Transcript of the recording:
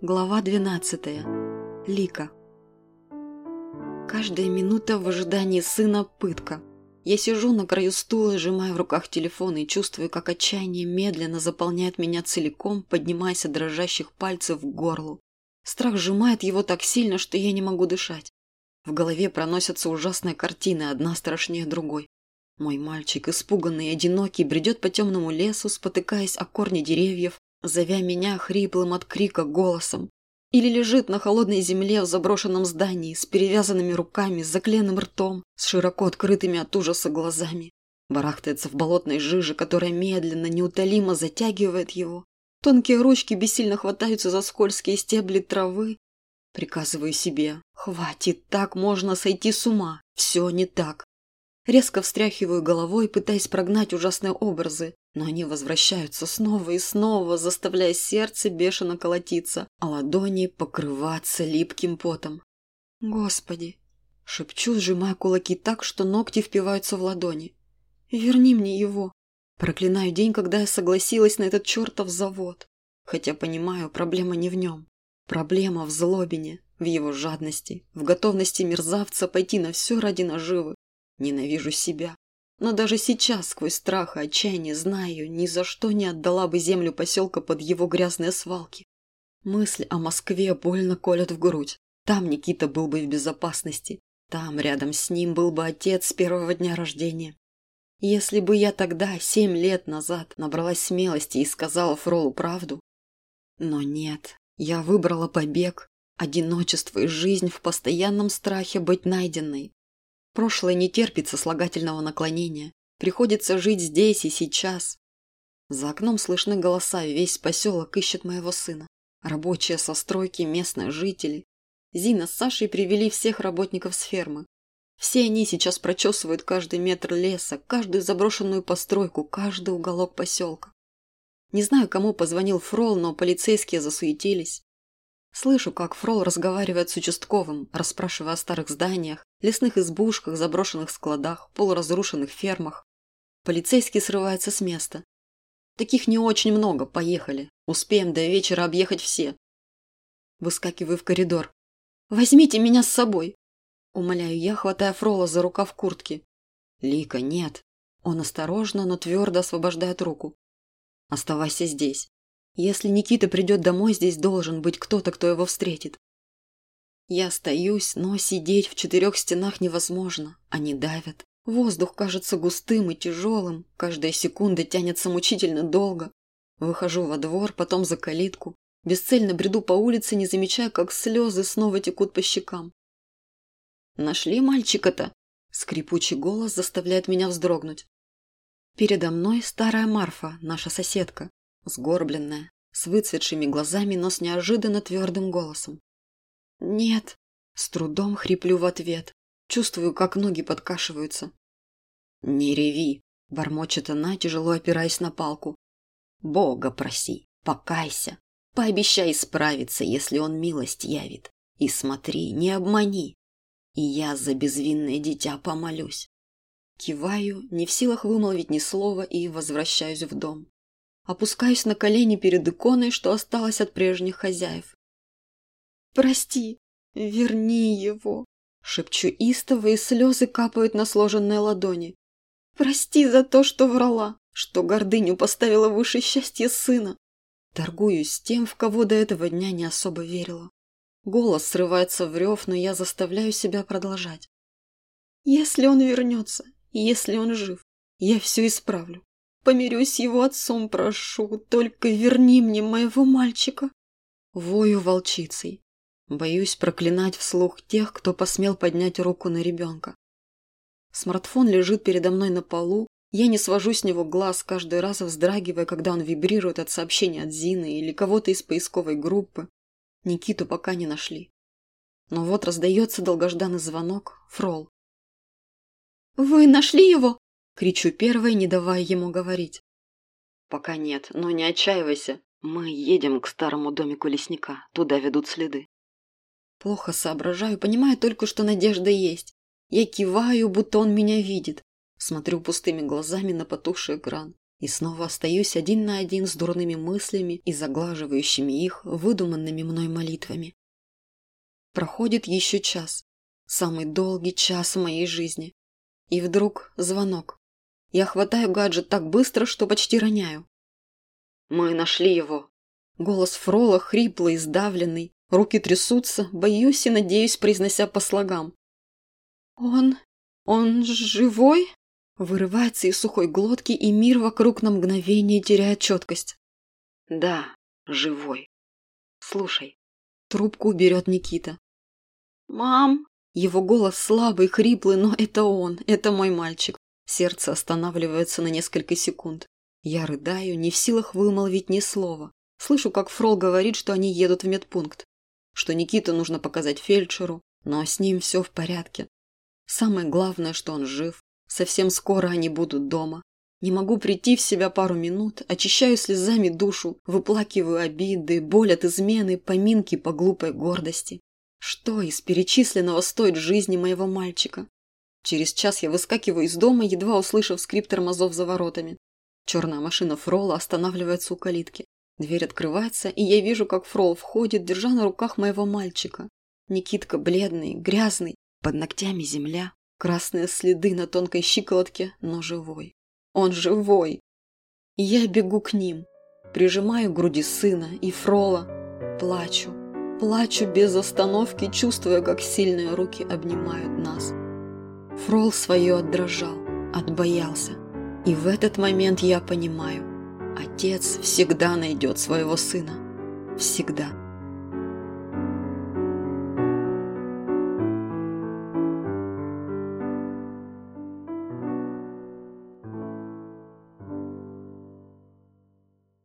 Глава 12. Лика. Каждая минута в ожидании сына – пытка. Я сижу на краю стула, сжимая в руках телефон и чувствую, как отчаяние медленно заполняет меня целиком, поднимаясь от дрожащих пальцев к горлу. Страх сжимает его так сильно, что я не могу дышать. В голове проносятся ужасные картины, одна страшнее другой. Мой мальчик, испуганный и одинокий, бредет по темному лесу, спотыкаясь о корни деревьев, зовя меня хриплым от крика голосом. Или лежит на холодной земле в заброшенном здании с перевязанными руками, с заклеенным ртом, с широко открытыми от ужаса глазами. Барахтается в болотной жиже, которая медленно, неутолимо затягивает его. Тонкие ручки бессильно хватаются за скользкие стебли травы. Приказываю себе, хватит, так можно сойти с ума. Все не так. Резко встряхиваю головой, пытаясь прогнать ужасные образы, но они возвращаются снова и снова, заставляя сердце бешено колотиться, а ладони покрываться липким потом. «Господи!» – шепчу, сжимая кулаки так, что ногти впиваются в ладони. «Верни мне его!» Проклинаю день, когда я согласилась на этот чертов завод. Хотя понимаю, проблема не в нем. Проблема в злобине, в его жадности, в готовности мерзавца пойти на все ради наживы, Ненавижу себя. Но даже сейчас, сквозь страх и отчаяние, знаю, ни за что не отдала бы землю поселка под его грязные свалки. Мысль о Москве больно колет в грудь. Там Никита был бы в безопасности. Там, рядом с ним, был бы отец с первого дня рождения. Если бы я тогда, семь лет назад, набралась смелости и сказала Фролу правду. Но нет, я выбрала побег, одиночество и жизнь в постоянном страхе быть найденной, Прошлое не терпит сослагательного наклонения. Приходится жить здесь и сейчас. За окном слышны голоса, весь поселок ищет моего сына. Рабочие со стройки, местные жители. Зина с Сашей привели всех работников с фермы. Все они сейчас прочесывают каждый метр леса, каждую заброшенную постройку, каждый уголок поселка. Не знаю, кому позвонил Фрол, но полицейские засуетились. Слышу, как Фрол разговаривает с участковым, расспрашивая о старых зданиях, лесных избушках, заброшенных складах, полуразрушенных фермах. Полицейский срывается с места. Таких не очень много, поехали. Успеем до вечера объехать все. Выскакиваю в коридор. «Возьмите меня с собой!» Умоляю я, хватая Фрола за рукав куртки. «Лика, нет!» Он осторожно, но твердо освобождает руку. «Оставайся здесь. Если Никита придет домой, здесь должен быть кто-то, кто его встретит. Я остаюсь, но сидеть в четырех стенах невозможно. Они давят. Воздух кажется густым и тяжелым. Каждая секунда тянется мучительно долго. Выхожу во двор, потом за калитку. Бесцельно бреду по улице, не замечая, как слезы снова текут по щекам. «Нашли мальчика-то?» Скрипучий голос заставляет меня вздрогнуть. Передо мной старая Марфа, наша соседка сгорбленная, с выцветшими глазами, но с неожиданно твердым голосом. «Нет!» – с трудом хриплю в ответ. Чувствую, как ноги подкашиваются. «Не реви!» – бормочет она, тяжело опираясь на палку. «Бога проси, покайся, пообещай исправиться, если он милость явит. И смотри, не обмани. И я за безвинное дитя помолюсь». Киваю, не в силах вымолвить ни слова и возвращаюсь в дом. Опускаюсь на колени перед иконой, что осталось от прежних хозяев. «Прости, верни его!» Шепчу истово, и слезы капают на сложенные ладони. «Прости за то, что врала, что гордыню поставила выше счастья сына!» Торгуюсь тем, в кого до этого дня не особо верила. Голос срывается в рев, но я заставляю себя продолжать. «Если он вернется, если он жив, я все исправлю. Помирюсь его отцом, прошу, только верни мне моего мальчика. Вою волчицей. Боюсь проклинать вслух тех, кто посмел поднять руку на ребенка. Смартфон лежит передо мной на полу, я не свожу с него глаз, каждый раз вздрагивая, когда он вибрирует от сообщения от Зины или кого-то из поисковой группы. Никиту пока не нашли. Но вот раздается долгожданный звонок. Фрол. «Вы нашли его?» Кричу первой, не давая ему говорить. «Пока нет, но не отчаивайся. Мы едем к старому домику лесника. Туда ведут следы». Плохо соображаю, понимаю только, что надежда есть. Я киваю, будто он меня видит. Смотрю пустыми глазами на потухший экран. и снова остаюсь один на один с дурными мыслями и заглаживающими их выдуманными мной молитвами. Проходит еще час, самый долгий час в моей жизни. И вдруг звонок. Я хватаю гаджет так быстро, что почти роняю. «Мы нашли его!» Голос Фрола хриплый, сдавленный, руки трясутся, боюсь и надеюсь, произнося по слогам. «Он... он живой?» Вырывается из сухой глотки, и мир вокруг на мгновение теряет четкость. «Да, живой. Слушай». Трубку берет Никита. «Мам!» Его голос слабый, хриплый, но это он, это мой мальчик. Сердце останавливается на несколько секунд. Я рыдаю, не в силах вымолвить ни слова. Слышу, как Фрол говорит, что они едут в медпункт. Что Никиту нужно показать фельдшеру, но с ним все в порядке. Самое главное, что он жив, Совсем скоро они будут дома. Не могу прийти в себя пару минут, очищаю слезами душу, выплакиваю обиды, боль от измены, поминки по глупой гордости. Что из перечисленного стоит жизни моего мальчика? Через час я выскакиваю из дома, едва услышав скрип тормозов за воротами. Черная машина Фрола останавливается у калитки. Дверь открывается, и я вижу, как Фрол входит, держа на руках моего мальчика. Никитка бледный, грязный, под ногтями земля. Красные следы на тонкой щиколотке, но живой. Он живой. Я бегу к ним, прижимаю к груди сына и Фрола, плачу, плачу без остановки, чувствуя, как сильные руки обнимают нас. Фрол свое отдрожал, отбоялся. И в этот момент я понимаю, отец всегда найдет своего сына. Всегда.